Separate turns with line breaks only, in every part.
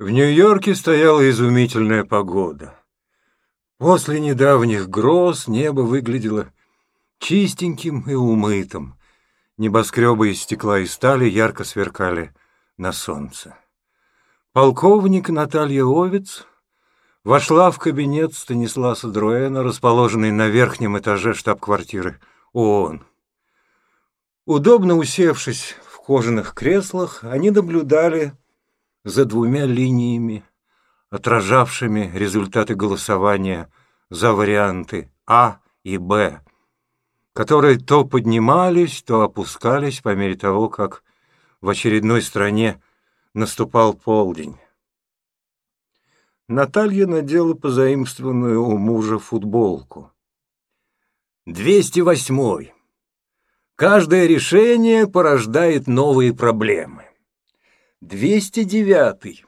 В Нью-Йорке стояла изумительная погода. После недавних гроз небо выглядело чистеньким и умытым. Небоскребы из стекла и стали ярко сверкали на солнце. Полковник Наталья Овец вошла в кабинет Станисласа Друэна, расположенный на верхнем этаже штаб-квартиры ООН. Удобно усевшись в кожаных креслах, они наблюдали за двумя линиями, отражавшими результаты голосования за варианты А и Б, которые то поднимались, то опускались по мере того, как в очередной стране наступал полдень. Наталья надела позаимствованную у мужа футболку. «Двести восьмой. Каждое решение порождает новые проблемы. 209.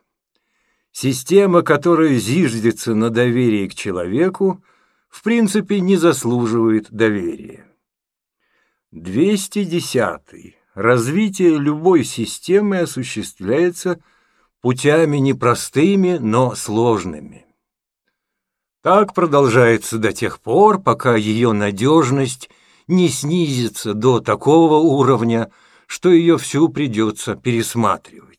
Система, которая зиждется на доверии к человеку, в принципе не заслуживает доверия. 210. Развитие любой системы осуществляется путями непростыми, но сложными. Так продолжается до тех пор, пока ее надежность не снизится до такого уровня, что ее всю придется пересматривать.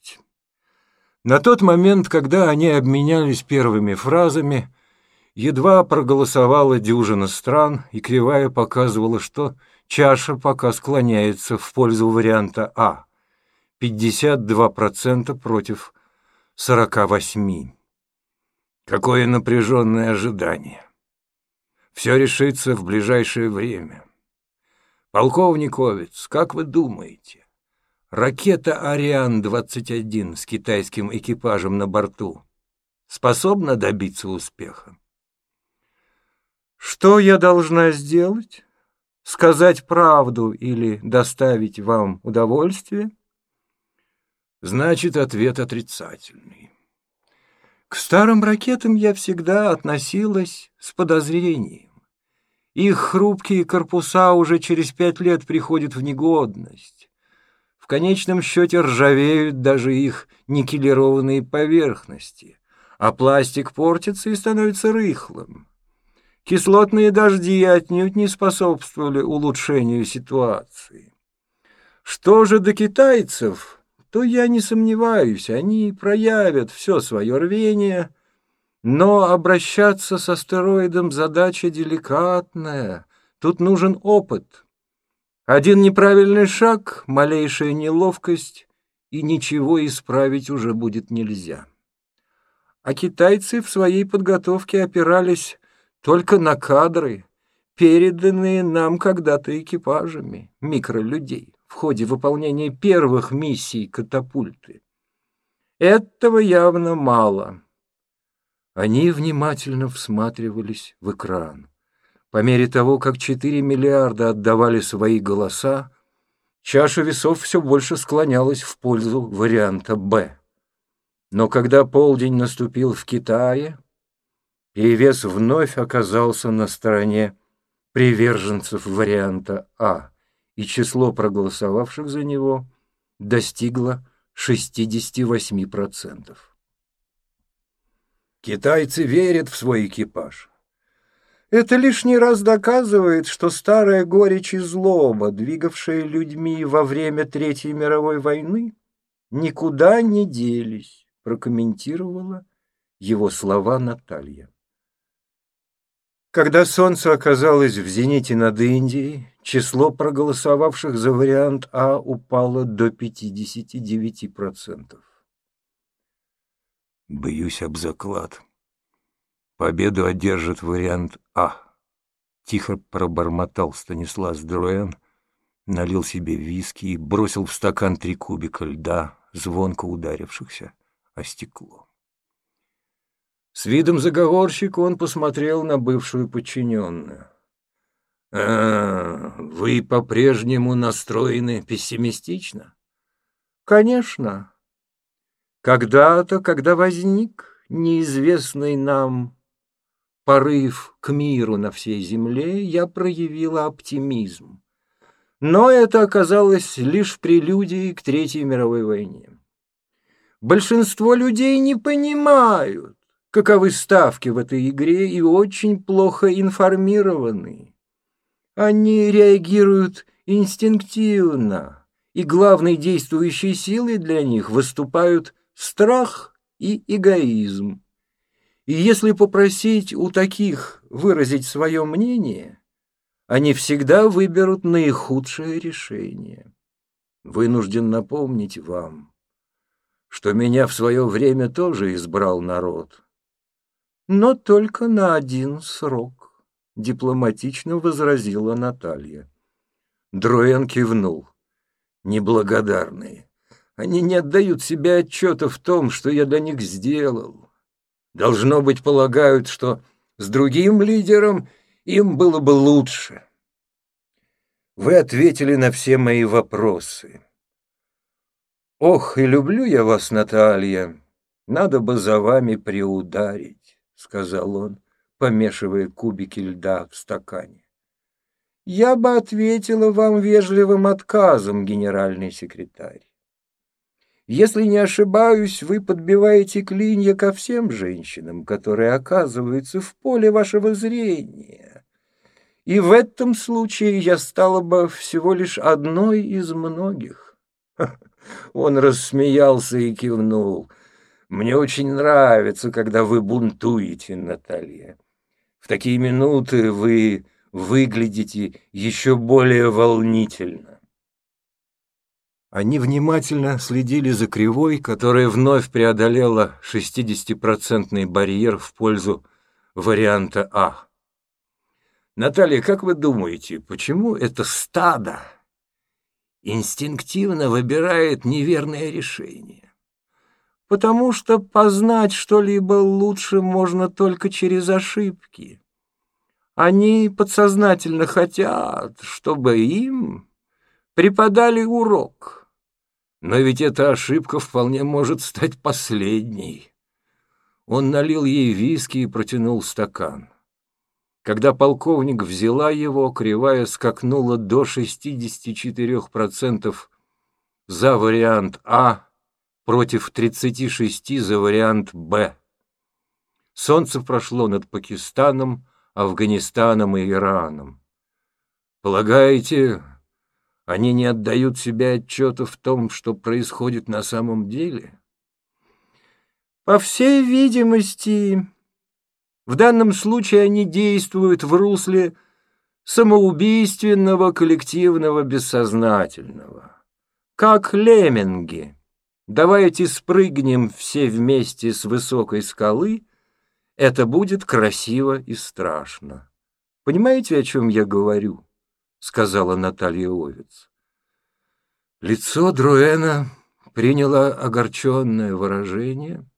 На тот момент, когда они обменялись первыми фразами, едва проголосовала дюжина стран, и кривая показывала, что чаша пока склоняется в пользу варианта А. 52% против 48%. Какое напряженное ожидание. Все решится в ближайшее время. Полковник Овец, как вы думаете, Ракета «Ариан-21» с китайским экипажем на борту способна добиться успеха. Что я должна сделать? Сказать правду или доставить вам удовольствие? Значит, ответ отрицательный. К старым ракетам я всегда относилась с подозрением. Их хрупкие корпуса уже через пять лет приходят в негодность. В конечном счете ржавеют даже их никелированные поверхности, а пластик портится и становится рыхлым. Кислотные дожди отнюдь не способствовали улучшению ситуации. Что же до китайцев, то я не сомневаюсь, они проявят все свое рвение, но обращаться с астероидом задача деликатная, тут нужен опыт. Один неправильный шаг, малейшая неловкость, и ничего исправить уже будет нельзя. А китайцы в своей подготовке опирались только на кадры, переданные нам когда-то экипажами микролюдей в ходе выполнения первых миссий катапульты. Этого явно мало. Они внимательно всматривались в экран. По мере того, как 4 миллиарда отдавали свои голоса, чаша весов все больше склонялась в пользу варианта «Б». Но когда полдень наступил в Китае, перевес вновь оказался на стороне приверженцев варианта А, и число проголосовавших за него достигло 68%. Китайцы верят в свой экипаж. Это лишний раз доказывает, что старая горечь и злоба, двигавшая людьми во время Третьей мировой войны, никуда не делись, прокомментировала его слова Наталья. Когда солнце оказалось в зените над Индией, число проголосовавших за вариант А упало до 59%. Боюсь об заклад, Победу одержит вариант А. Тихо пробормотал Станислав Друэн, налил себе виски и бросил в стакан три кубика льда, звонко ударившихся о стекло. С видом заговорщика он посмотрел на бывшую подчиненную. «А, вы по-прежнему настроены пессимистично?» «Конечно. Когда-то, когда возник неизвестный нам порыв к миру на всей земле, я проявила оптимизм. Но это оказалось лишь прелюдией к Третьей мировой войне. Большинство людей не понимают, каковы ставки в этой игре и очень плохо информированы. Они реагируют инстинктивно, и главной действующей силой для них выступают страх и эгоизм. И если попросить у таких выразить свое мнение, они всегда выберут наихудшее решение. Вынужден напомнить вам, что меня в свое время тоже избрал народ. Но только на один срок, — дипломатично возразила Наталья. Друэн кивнул. Неблагодарные. Они не отдают себе отчета в том, что я для них сделал. Должно быть, полагают, что с другим лидером им было бы лучше. Вы ответили на все мои вопросы. «Ох, и люблю я вас, Наталья, надо бы за вами приударить», — сказал он, помешивая кубики льда в стакане. «Я бы ответила вам вежливым отказом, генеральный секретарь. Если не ошибаюсь, вы подбиваете клинья ко всем женщинам, которые оказываются в поле вашего зрения. И в этом случае я стала бы всего лишь одной из многих». Он рассмеялся и кивнул. «Мне очень нравится, когда вы бунтуете, Наталья. В такие минуты вы выглядите еще более волнительно». Они внимательно следили за кривой, которая вновь преодолела 60-процентный барьер в пользу варианта А. «Наталья, как вы думаете, почему это стадо инстинктивно выбирает неверное решение. Потому что познать что-либо лучше можно только через ошибки. Они подсознательно хотят, чтобы им преподали урок. Но ведь эта ошибка вполне может стать последней. Он налил ей виски и протянул стакан. Когда полковник взяла его, кривая скакнула до 64% за вариант А против 36% за вариант Б. Солнце прошло над Пакистаном, Афганистаном и Ираном. Полагаете, они не отдают себе отчета в том, что происходит на самом деле? По всей видимости, в данном случае они действуют в русле самоубийственного коллективного бессознательного. Как лемминги. Давайте спрыгнем все вместе с высокой скалы, это будет красиво и страшно. Понимаете, о чем я говорю? Сказала Наталья Овец. Лицо Друэна приняло огорченное выражение —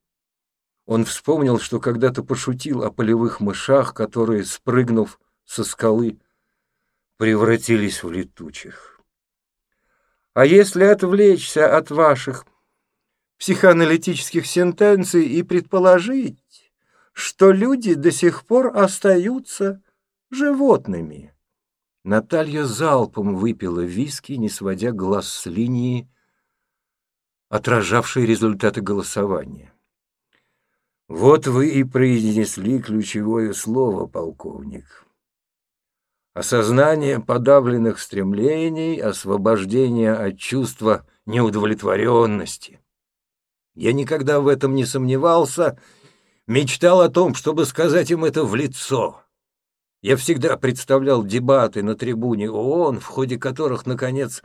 он вспомнил, что когда-то пошутил о полевых мышах, которые, спрыгнув со скалы, превратились в летучих. А если отвлечься от ваших психоаналитических сентенций и предположить, что люди до сих пор остаются животными? Наталья залпом выпила виски, не сводя глаз с линии, отражавшей результаты голосования. Вот вы и произнесли ключевое слово, полковник. Осознание подавленных стремлений, освобождение от чувства неудовлетворенности. Я никогда в этом не сомневался, мечтал о том, чтобы сказать им это в лицо. Я всегда представлял дебаты на трибуне ООН, в ходе которых, наконец,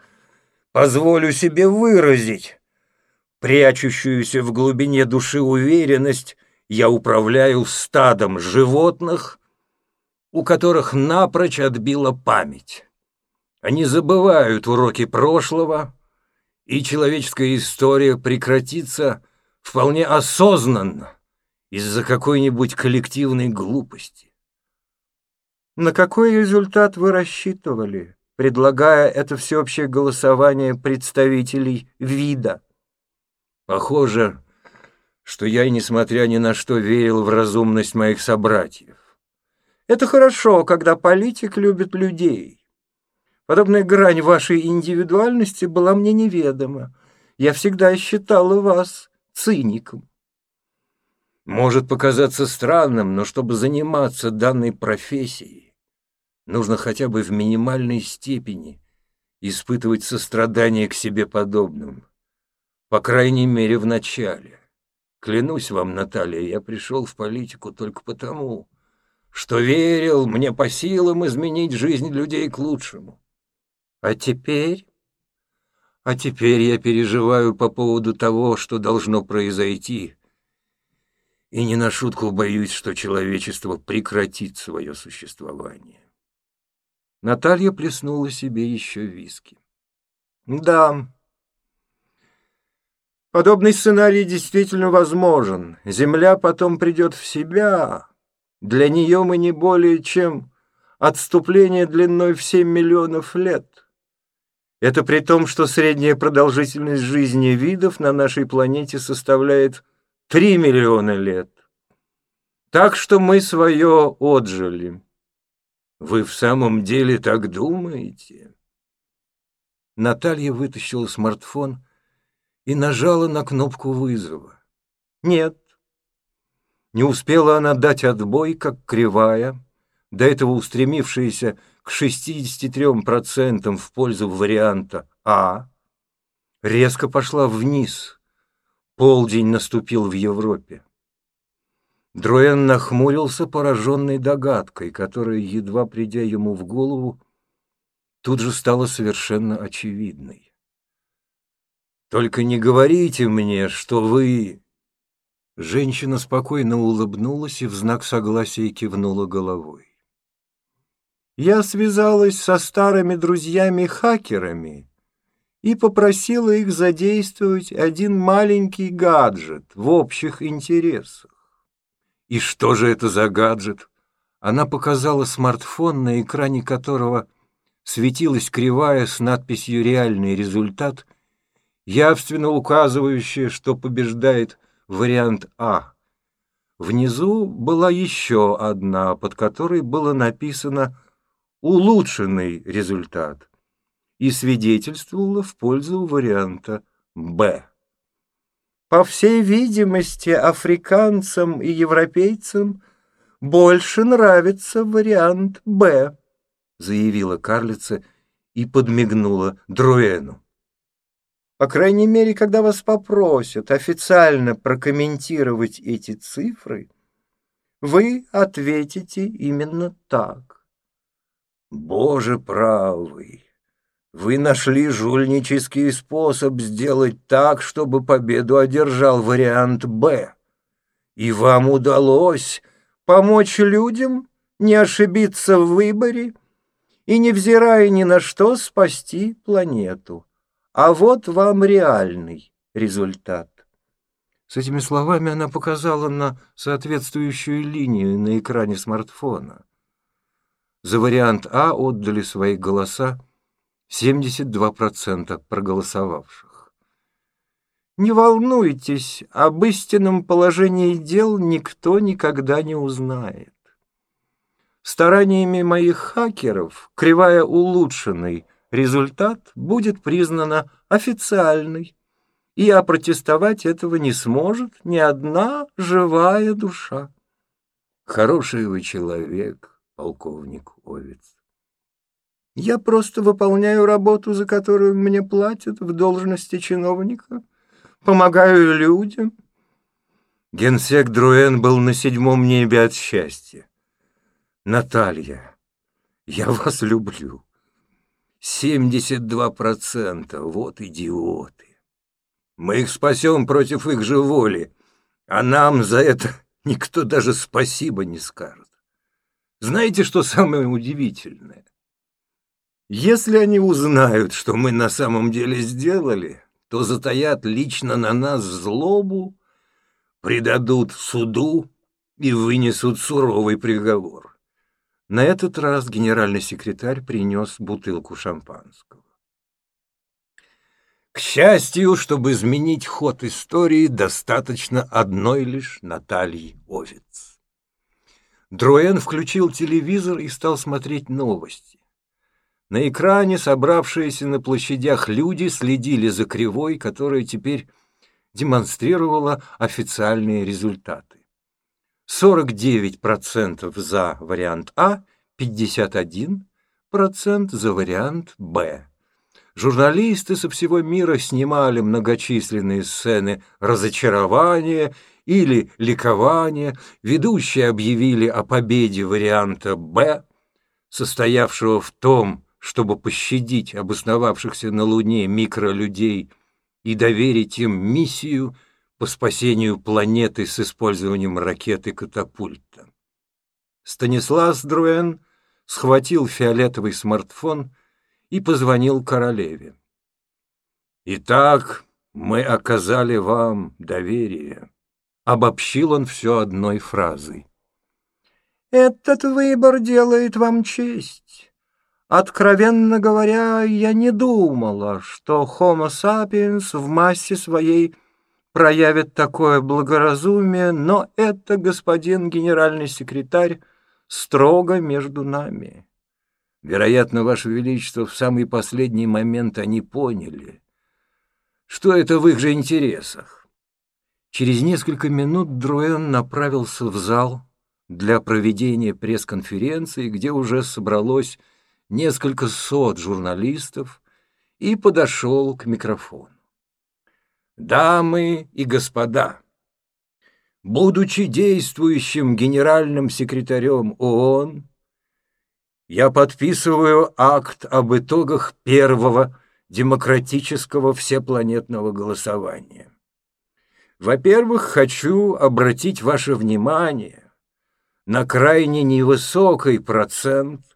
позволю себе выразить прячущуюся в глубине души уверенность, я управляю стадом животных, у которых напрочь отбила память. Они забывают уроки прошлого, и человеческая история прекратится вполне осознанно из-за какой-нибудь коллективной глупости. На какой результат вы рассчитывали, предлагая это всеобщее голосование представителей вида? Похоже, что я, несмотря ни на что, верил в разумность моих собратьев. Это хорошо, когда политик любит людей. Подобная грань вашей индивидуальности была мне неведома. Я всегда считала вас циником. Может показаться странным, но чтобы заниматься данной профессией, нужно хотя бы в минимальной степени испытывать сострадание к себе подобным. По крайней мере, в начале. Клянусь вам, Наталья, я пришел в политику только потому, что верил мне по силам изменить жизнь людей к лучшему. А теперь... А теперь я переживаю по поводу того, что должно произойти, и не на шутку боюсь, что человечество прекратит свое существование. Наталья плеснула себе еще виски. Да, подобный сценарий действительно возможен. Земля потом придет в себя. Для нее мы не более чем отступление длиной в 7 миллионов лет. Это при том, что средняя продолжительность жизни видов на нашей планете составляет 3 миллиона лет. Так что мы свое отжили. Вы в самом деле так думаете? Наталья вытащила смартфон и нажала на кнопку вызова. Нет. Не успела она дать отбой, как кривая, до этого устремившаяся к 63% в пользу варианта А, резко пошла вниз. Полдень наступил в Европе. Друэн нахмурился, пораженный догадкой, которая, едва придя ему в голову, тут же стала совершенно очевидной. «Только не говорите мне, что вы...» Женщина спокойно улыбнулась и в знак согласия кивнула головой. «Я связалась со старыми друзьями-хакерами и попросила их задействовать один маленький гаджет в общих интересах. И что же это за гаджет? Она показала смартфон, на экране которого светилась кривая с надписью «Реальный результат», явственно указывающая, что побеждает вариант А. Внизу была еще одна, под которой было написано «Улучшенный результат» и свидетельствовала в пользу варианта «Б». По всей видимости, африканцам и европейцам больше нравится вариант «Б», заявила карлица и подмигнула Друэну. По крайней мере, когда вас попросят официально прокомментировать эти цифры, вы ответите именно так. Боже правый! Вы нашли жульнический способ сделать так, чтобы победу одержал вариант «Б». И вам удалось помочь людям не ошибиться в выборе и, невзирая ни на что, спасти планету. А вот вам реальный результат. С этими словами она показала на соответствующую линию на экране смартфона. За вариант А отдали свои голоса 72% проголосовавших. Не волнуйтесь, об истинном положении дел никто никогда не узнает. Стараниями моих хакеров кривая улучшенный результат будет признана официальной, и опротестовать этого не сможет ни одна живая душа. Хороший вы человек, полковник Овец. Я просто выполняю работу, за которую мне платят в должности чиновника. Помогаю людям. Генсек Друэн был на седьмом небе от счастья. Наталья, я вас люблю. Семьдесят два процента, вот идиоты. Мы их спасем против их же воли, а нам за это никто даже спасибо не скажет. Знаете, что самое удивительное? Если они узнают, что мы на самом деле сделали, то затаят лично на нас злобу, предадут суду и вынесут суровый приговор. На этот раз генеральный секретарь принес бутылку шампанского. К счастью, чтобы изменить ход истории, достаточно одной лишь Натальи Овец. Друэн включил телевизор и стал смотреть новости. На экране собравшиеся на площадях люди следили за кривой, которая теперь демонстрировала официальные результаты. 49% за вариант А, 51% за вариант Б. Журналисты со всего мира снимали многочисленные сцены разочарования или ликования, ведущие объявили о победе варианта «Б», состоявшего в том, чтобы пощадить обосновавшихся на Луне микролюдей и доверить им миссию по спасению планеты с использованием ракеты катапульта. Станислав Друэн схватил фиолетовый смартфон и позвонил королеве. «Итак, мы оказали вам доверие», — обобщил он все одной фразой.
«Этот выбор делает вам честь. Откровенно говоря, я не думала, что Homo sapiens в массе своей проявит такое благоразумие, но это, господин генеральный секретарь, строго между нами».
Вероятно, Ваше Величество, в самый последний момент они поняли, что это в их же интересах. Через несколько минут Друэн направился в зал для проведения пресс-конференции, где уже собралось несколько сот журналистов, и подошел к микрофону. «Дамы и господа!» Будучи действующим генеральным секретарем ООН, я подписываю акт об итогах первого демократического всепланетного голосования. Во-первых, хочу обратить ваше внимание на крайне невысокий процент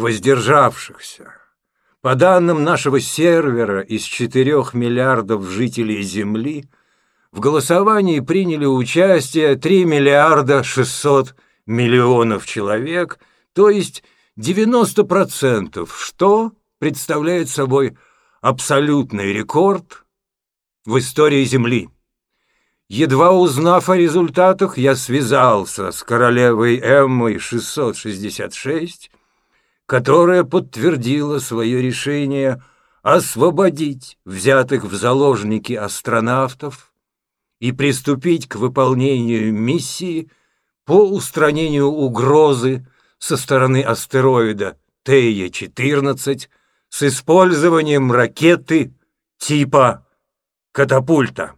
воздержавшихся. По данным нашего сервера, из 4 миллиардов жителей Земли в голосовании приняли участие 3 миллиарда 600 миллионов человек – то есть 90%, что представляет собой абсолютный рекорд в истории Земли. Едва узнав о результатах, я связался с королевой Эммой 666, которая подтвердила свое решение освободить взятых в заложники астронавтов и приступить к выполнению миссии по устранению угрозы со стороны астероида Тея-14 с использованием ракеты типа катапульта.